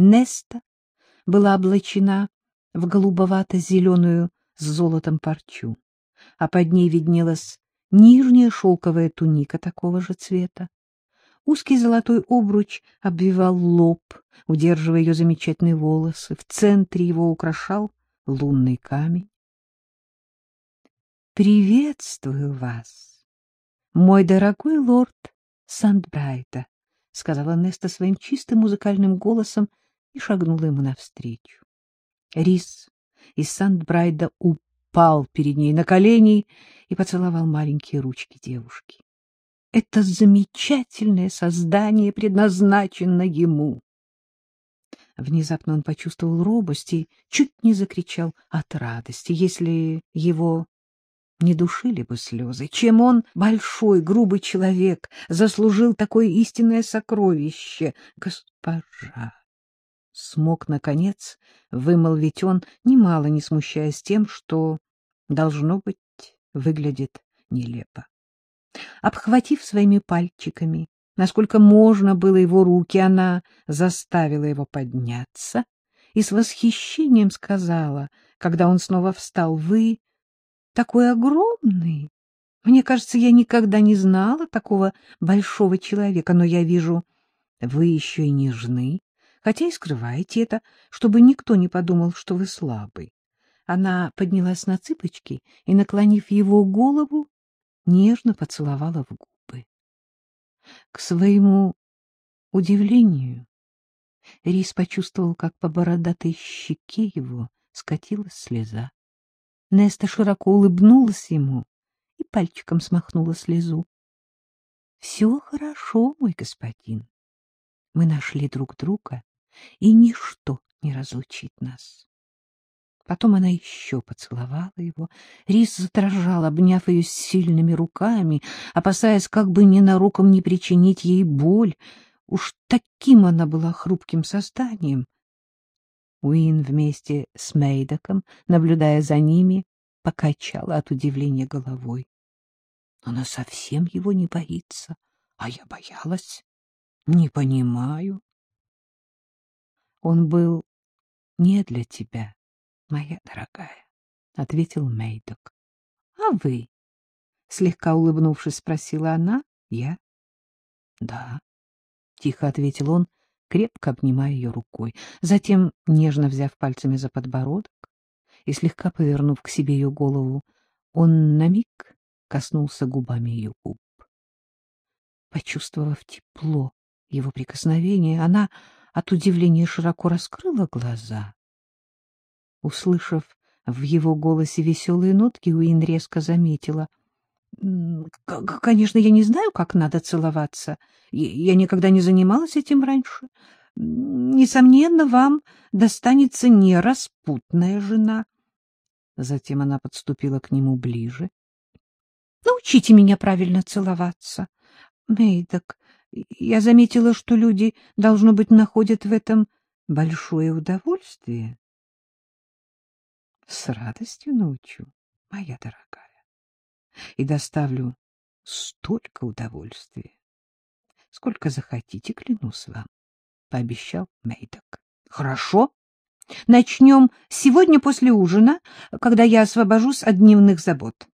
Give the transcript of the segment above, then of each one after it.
Неста была облачена в голубовато-зеленую с золотом парчу, а под ней виднелась нижняя шелковая туника такого же цвета. Узкий золотой обруч обвивал лоб, удерживая ее замечательные волосы. В центре его украшал лунный камень. «Приветствую вас, мой дорогой лорд Сандбрайта», — сказала Неста своим чистым музыкальным голосом и шагнула ему навстречу. Рис из Сандбрайда упал перед ней на колени и поцеловал маленькие ручки девушки. Это замечательное создание предназначено ему. Внезапно он почувствовал робость и чуть не закричал от радости, если его не душили бы слезы. Чем он, большой, грубый человек, заслужил такое истинное сокровище? Госпожа! Смог, наконец, вымолвить он, немало не смущаясь тем, что, должно быть, выглядит нелепо. Обхватив своими пальчиками, насколько можно было его руки, она заставила его подняться и с восхищением сказала, когда он снова встал, «Вы такой огромный! Мне кажется, я никогда не знала такого большого человека, но я вижу, вы еще и нежны, хотя и скрываете это, чтобы никто не подумал, что вы слабый». Она поднялась на цыпочки и, наклонив его голову, нежно поцеловала в губы. К своему удивлению Рис почувствовал, как по бородатой щеке его скатилась слеза. Неста широко улыбнулась ему и пальчиком смахнула слезу. — Все хорошо, мой господин. Мы нашли друг друга, и ничто не разлучит нас. Потом она еще поцеловала его. Рис задрожал, обняв ее сильными руками, опасаясь как бы ненароком не причинить ей боль. Уж таким она была хрупким созданием. Уин вместе с Мейдоком, наблюдая за ними, покачала от удивления головой. Она совсем его не боится, а я боялась. Не понимаю. Он был не для тебя, моя дорогая, — ответил Мейдок. — А вы? — слегка улыбнувшись, спросила она. — Я? — Да, — тихо ответил он, крепко обнимая ее рукой. Затем, нежно взяв пальцами за подбородок и слегка повернув к себе ее голову, он на миг коснулся губами ее губ. Почувствовав тепло его прикосновения, она от удивления широко раскрыла глаза — Услышав в его голосе веселые нотки, Уин резко заметила. — Конечно, я не знаю, как надо целоваться. Я никогда не занималась этим раньше. Несомненно, вам достанется не распутная жена. Затем она подступила к нему ближе. — Научите меня правильно целоваться. Мейдок, я заметила, что люди, должно быть, находят в этом большое удовольствие. С радостью научу, моя дорогая, и доставлю столько удовольствия, сколько захотите, клянусь вам, — пообещал Мейдок. — Хорошо. Начнем сегодня после ужина, когда я освобожусь от дневных забот.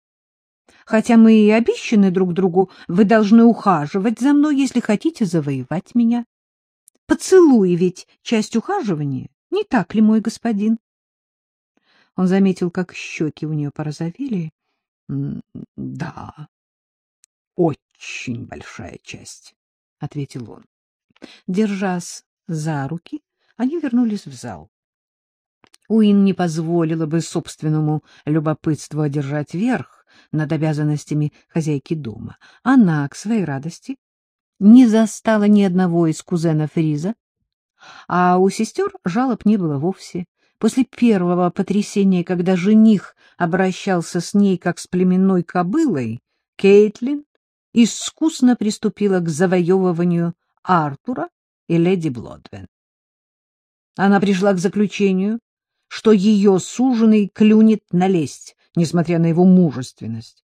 Хотя мы и обещаны друг другу, вы должны ухаживать за мной, если хотите завоевать меня. Поцелуй ведь часть ухаживания, не так ли, мой господин? Он заметил, как щеки у нее порозовели. — Да, очень большая часть, — ответил он. Держась за руки, они вернулись в зал. Уин не позволила бы собственному любопытству одержать верх над обязанностями хозяйки дома. Она, к своей радости, не застала ни одного из кузенов Риза, а у сестер жалоб не было вовсе. После первого потрясения, когда жених обращался с ней как с племенной кобылой, Кейтлин искусно приступила к завоевыванию Артура и леди Блодвен. Она пришла к заключению, что ее суженый клюнет налезть, несмотря на его мужественность,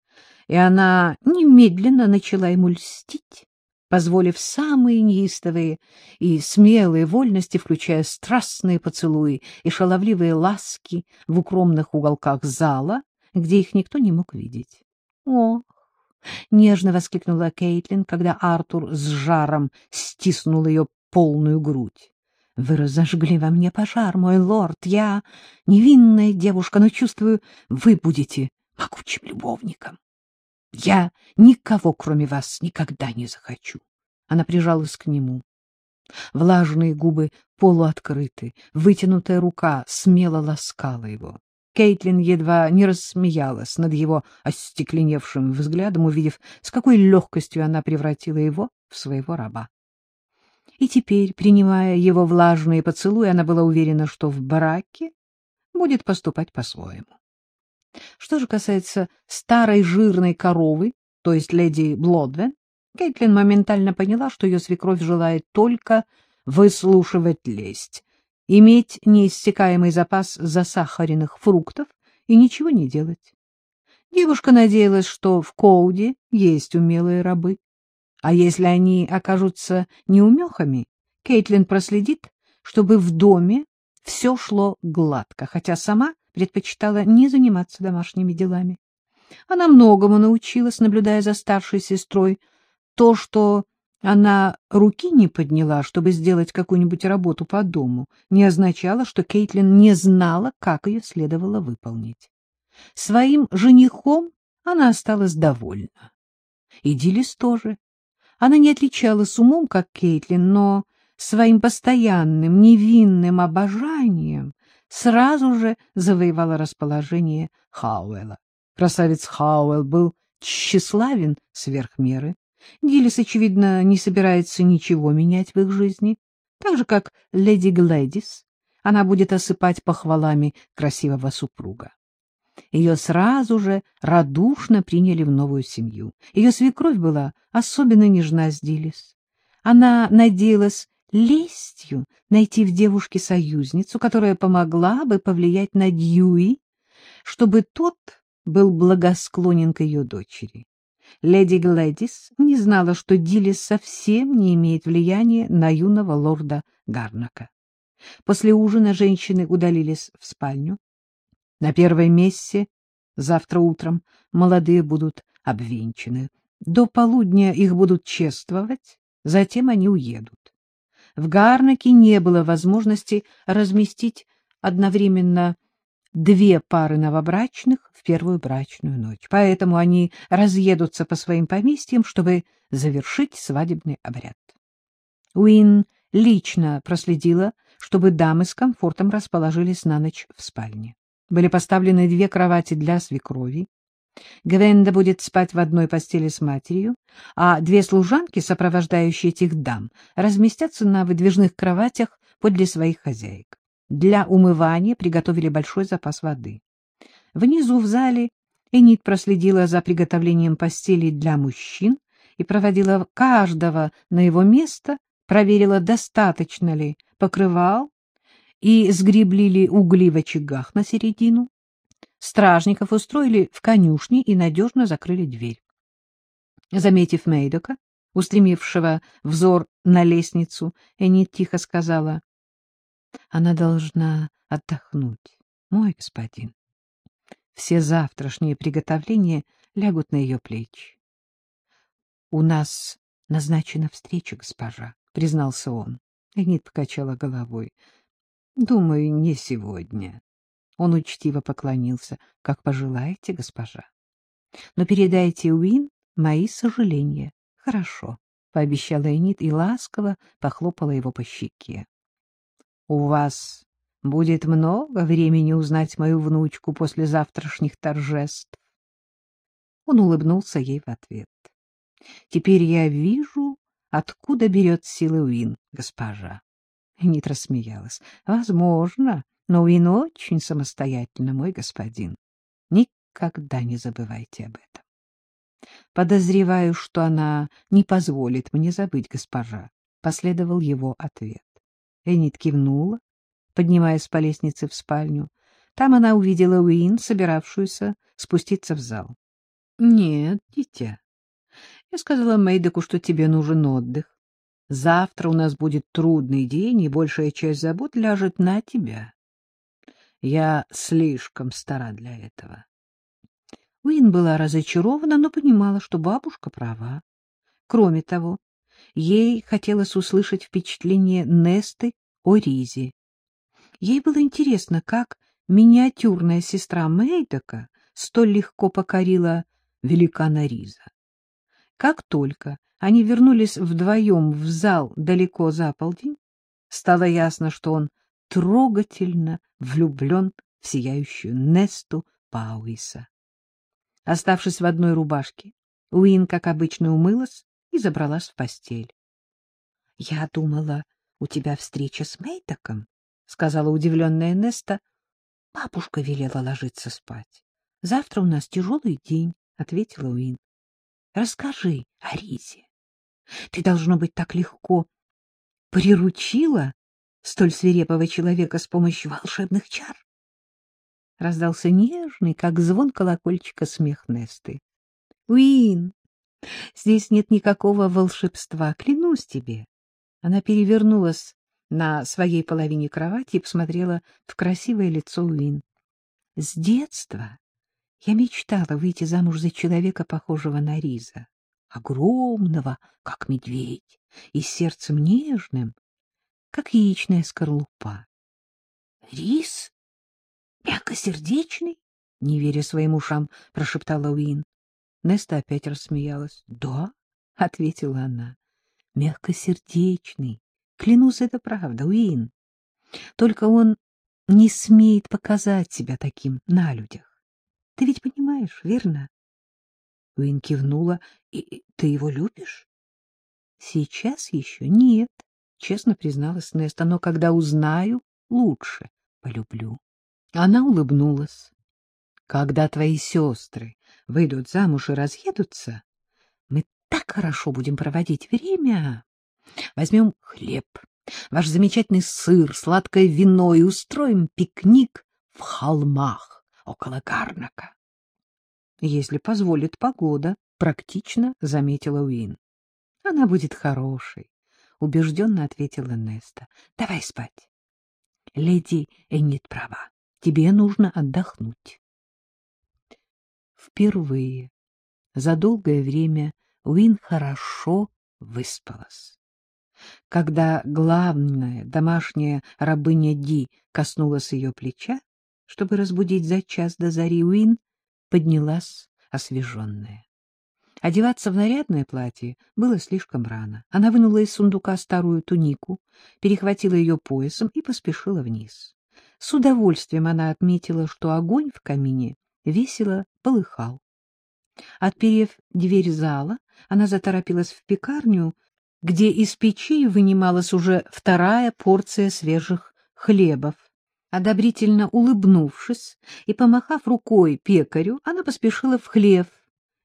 и она немедленно начала ему льстить, позволив самые неистовые и смелые вольности, включая страстные поцелуи и шаловливые ласки в укромных уголках зала, где их никто не мог видеть. «Ох!» — нежно воскликнула Кейтлин, когда Артур с жаром стиснул ее полную грудь. Вы разожгли во мне пожар, мой лорд. Я невинная девушка, но чувствую, вы будете могучим любовником. Я никого, кроме вас, никогда не захочу. Она прижалась к нему. Влажные губы полуоткрыты, вытянутая рука смело ласкала его. Кейтлин едва не рассмеялась над его остекленевшим взглядом, увидев, с какой легкостью она превратила его в своего раба. И теперь, принимая его влажные поцелуи, она была уверена, что в бараке будет поступать по-своему. Что же касается старой жирной коровы, то есть леди Блодвен, Кейтлин моментально поняла, что ее свекровь желает только выслушивать лесть, иметь неиссякаемый запас засахаренных фруктов и ничего не делать. Девушка надеялась, что в Коуде есть умелые рабы. А если они окажутся неумехами, Кейтлин проследит, чтобы в доме все шло гладко, хотя сама предпочитала не заниматься домашними делами. Она многому научилась, наблюдая за старшей сестрой. То, что она руки не подняла, чтобы сделать какую-нибудь работу по дому, не означало, что Кейтлин не знала, как ее следовало выполнить. Своим женихом она осталась довольна. И Дилис тоже. Она не отличалась умом, как Кейтлин, но своим постоянным невинным обожанием сразу же завоевала расположение Хауэлла. Красавец Хауэлл был тщеславен сверх меры. Гиллис, очевидно, не собирается ничего менять в их жизни, так же, как леди Глэдис. Она будет осыпать похвалами красивого супруга. Ее сразу же радушно приняли в новую семью. Ее свекровь была особенно нежна с Дилис. Она надеялась лестью найти в девушке союзницу, которая помогла бы повлиять на Дьюи, чтобы тот был благосклонен к ее дочери. Леди Глэдис не знала, что Дилис совсем не имеет влияния на юного лорда Гарнака. После ужина женщины удалились в спальню. На первой мессе завтра утром молодые будут обвенчаны. До полудня их будут чествовать, затем они уедут. В Гарнаке не было возможности разместить одновременно две пары новобрачных в первую брачную ночь, поэтому они разъедутся по своим поместьям, чтобы завершить свадебный обряд. Уин лично проследила, чтобы дамы с комфортом расположились на ночь в спальне. Были поставлены две кровати для свекрови. Гвенда будет спать в одной постели с матерью, а две служанки, сопровождающие этих дам, разместятся на выдвижных кроватях подле своих хозяек. Для умывания приготовили большой запас воды. Внизу в зале Энит проследила за приготовлением постелей для мужчин и проводила каждого на его место, проверила, достаточно ли покрывал и сгребли ли угли в очагах на середину. Стражников устроили в конюшне и надежно закрыли дверь. Заметив Мейдока, устремившего взор на лестницу, Энит тихо сказала, — Она должна отдохнуть, мой господин. Все завтрашние приготовления лягут на ее плечи. — У нас назначена встреча, госпожа, — признался он. Энит покачала головой. Думаю, не сегодня. Он учтиво поклонился. Как пожелаете, госпожа. Но передайте Уин мои сожаления. Хорошо, пообещала Энит и ласково похлопала его по щеке. У вас будет много времени узнать мою внучку после завтрашних торжеств. Он улыбнулся ей в ответ. Теперь я вижу, откуда берет силы Уин, госпожа. Нит рассмеялась. — Возможно, но Уин очень самостоятельно, мой господин. Никогда не забывайте об этом. Подозреваю, что она не позволит мне забыть, госпожа, — последовал его ответ. Энит кивнула, поднимаясь по лестнице в спальню. Там она увидела Уин, собиравшуюся спуститься в зал. — Нет, дитя, Я сказала Мейдеку, что тебе нужен отдых. Завтра у нас будет трудный день, и большая часть забот ляжет на тебя. Я слишком стара для этого. Уин была разочарована, но понимала, что бабушка права. Кроме того, ей хотелось услышать впечатление Несты о Ризе. Ей было интересно, как миниатюрная сестра Мейдока столь легко покорила великана Риза. Как только они вернулись вдвоем в зал далеко за полдень, стало ясно, что он трогательно влюблен в сияющую Несту Пауиса. Оставшись в одной рубашке, Уин, как обычно, умылась и забралась в постель. — Я думала, у тебя встреча с Мейтоком, — сказала удивленная Неста. — Бабушка велела ложиться спать. — Завтра у нас тяжелый день, — ответила Уин. — Расскажи о Ризе. Ты, должно быть, так легко приручила столь свирепого человека с помощью волшебных чар. Раздался нежный, как звон колокольчика, смех Несты. — Уин, здесь нет никакого волшебства, клянусь тебе. Она перевернулась на своей половине кровати и посмотрела в красивое лицо Уин. С детства я мечтала выйти замуж за человека, похожего на Риза, огромного, как медведь, и сердцем нежным, как яичная скорлупа. — Рис? Мягкосердечный? — не веря своим ушам, прошептала Уин. Неста опять рассмеялась. — Да, — ответила она, — мягкосердечный. Клянусь, это правда, Уин. Только он не смеет показать себя таким на людях. Ты ведь понимаешь, верно? Уин кивнула. — И ты его любишь? — Сейчас еще нет, — честно призналась Неста, — но когда узнаю, лучше полюблю. Она улыбнулась. — Когда твои сестры выйдут замуж и разъедутся, мы так хорошо будем проводить время. Возьмем хлеб, ваш замечательный сыр, сладкое вино и устроим пикник в холмах около Гарнака. — Если позволит погода, — практично заметила Уин. — Она будет хорошей, — убежденно ответила Неста. — Давай спать. Леди Эннит права. Тебе нужно отдохнуть. Впервые за долгое время Уин хорошо выспалась. Когда главная домашняя рабыня Ди коснулась ее плеча, чтобы разбудить за час до зари, Уин поднялась освеженная. Одеваться в нарядное платье было слишком рано. Она вынула из сундука старую тунику, перехватила ее поясом и поспешила вниз. С удовольствием она отметила, что огонь в камине весело полыхал. Отперев дверь зала, она заторопилась в пекарню, где из печей вынималась уже вторая порция свежих хлебов. Одобрительно улыбнувшись и помахав рукой пекарю, она поспешила в хлев,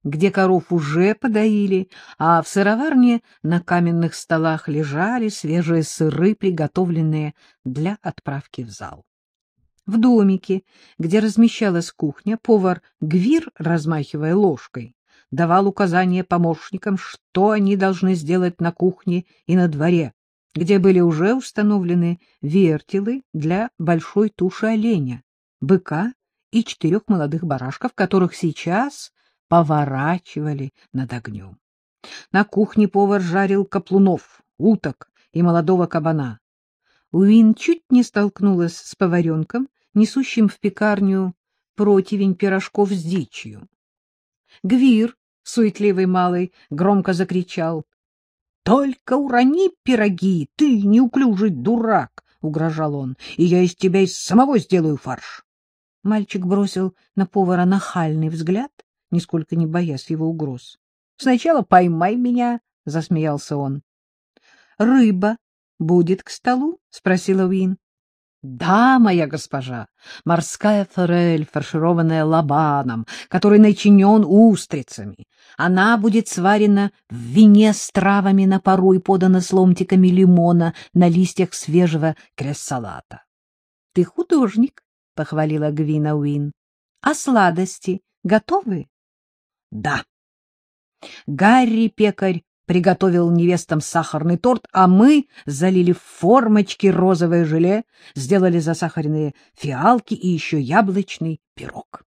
где коров уже подоили, а в сыроварне на каменных столах лежали свежие сыры, приготовленные для отправки в зал. В домике, где размещалась кухня, повар Гвир, размахивая ложкой, давал указания помощникам, что они должны сделать на кухне и на дворе, где были уже установлены вертелы для большой туши оленя, быка и четырех молодых барашков, которых сейчас поворачивали над огнем. На кухне повар жарил каплунов, уток и молодого кабана. Уин чуть не столкнулась с поваренком, несущим в пекарню противень пирожков с дичью. Гвир, суетливый малый, громко закричал. — Только урони пироги, ты неуклюжий дурак! — угрожал он. — И я из тебя из самого сделаю фарш. Мальчик бросил на повара нахальный взгляд, нисколько не боясь его угроз. — Сначала поймай меня, — засмеялся он. — Рыба будет к столу? — спросила Уин. Да, моя госпожа, морская форель, фаршированная лобаном, который начинен устрицами. Она будет сварена в вине с травами на пару и подана с ломтиками лимона на листьях свежего крессалата. — Ты художник, — похвалила Гвина Уин. — А сладости готовы? — Да. Гарри пекарь приготовил невестам сахарный торт, а мы залили в формочки розовое желе, сделали засахаренные фиалки и еще яблочный пирог.